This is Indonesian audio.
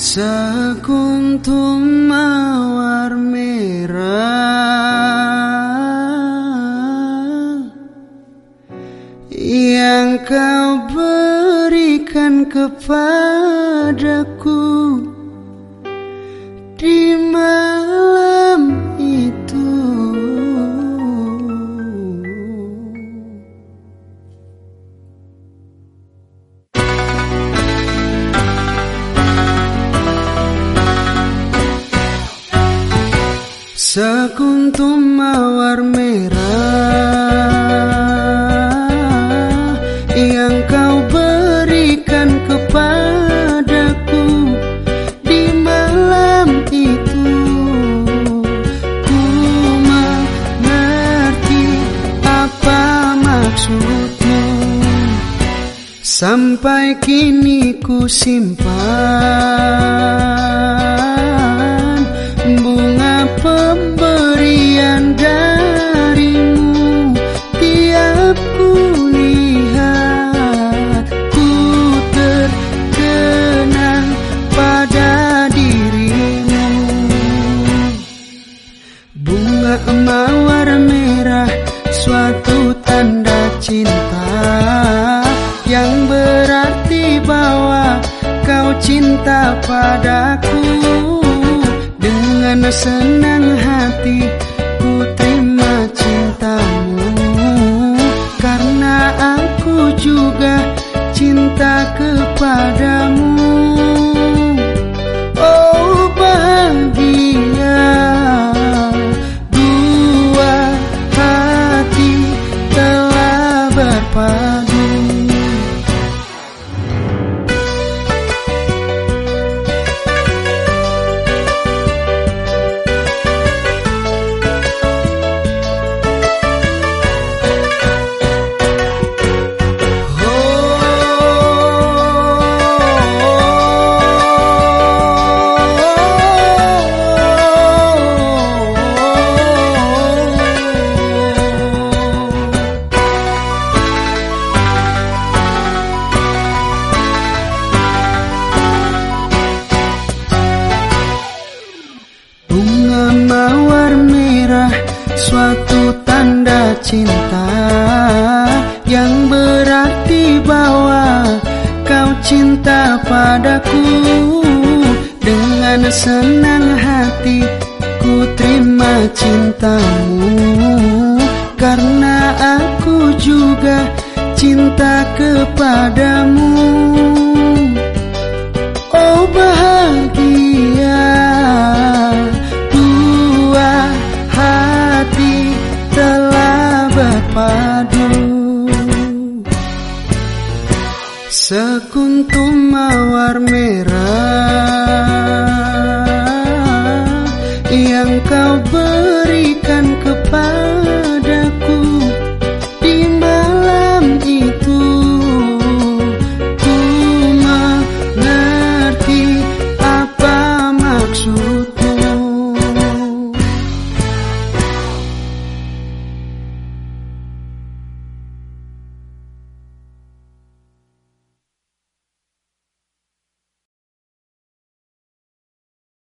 Sekuntum mawar merah Yang kau berikan kepadaku Di malam Sekuntum mawar merah Yang kau berikan kepadaku Di malam itu. Ku mengerti apa maksudmu. Sampai kini ku simpan cinta Yang berarti bahwa Kau cinta padaku. Dengan senang hati Ku terima cintamu Suatu tanda cinta Yang berarti bahwa Kau cinta padaku. Dengan senang hati Ku terima cintamu. Karena aku juga cinta kepadamu Sekuntum mawar merah Yang kau berikan kepada